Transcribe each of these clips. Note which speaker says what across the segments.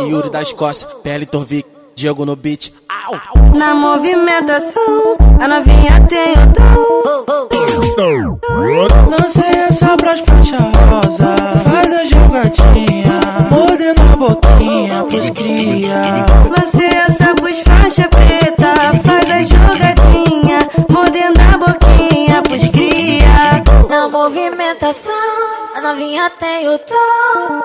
Speaker 1: Yuri da Escócia, Pele Torvik, Diego no beat. Au.
Speaker 2: Na movimentação, a novinha tem o dom.
Speaker 1: Lancei essa pras faixa rosa, faz a jogadinha, mordendo a boquinha pros cria.
Speaker 2: Lancei essa pros faixa preta, faz a jogadinha, mordendo a boquinha pros cria.
Speaker 3: Na movimentação, a novinha tem o tom.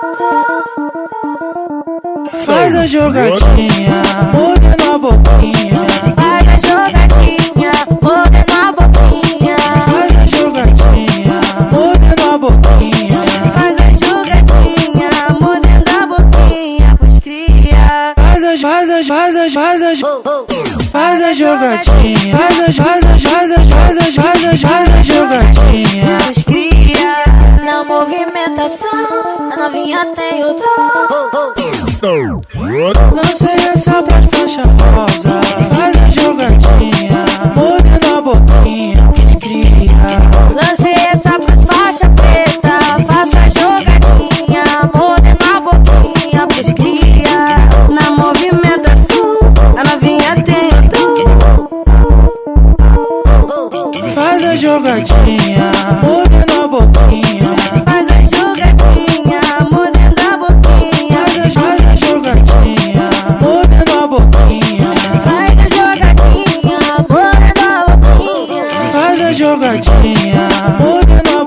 Speaker 1: Faz a jogadinha, mordendo a boquinha.
Speaker 3: Faz a jogadinha, mordendo a boquinha.
Speaker 1: Faz a jogadinha, mordendo a boquinha.
Speaker 2: Faz a jogadinha, mordendo a boquinha pros cria.
Speaker 1: Faz a, faz a, faz a, faz a, faz a jogadinha. Faz a, faz tenho dó. Lancei essa pra faixa rosa, faz a jogadinha, mude na boquinha, cria. Lancei essa pra faixa preta, faz a jogadinha, mude na boquinha,
Speaker 2: pros cria.
Speaker 3: Na movimentação, a novinha tem dó.
Speaker 1: Faz a jogadinha, mude Porque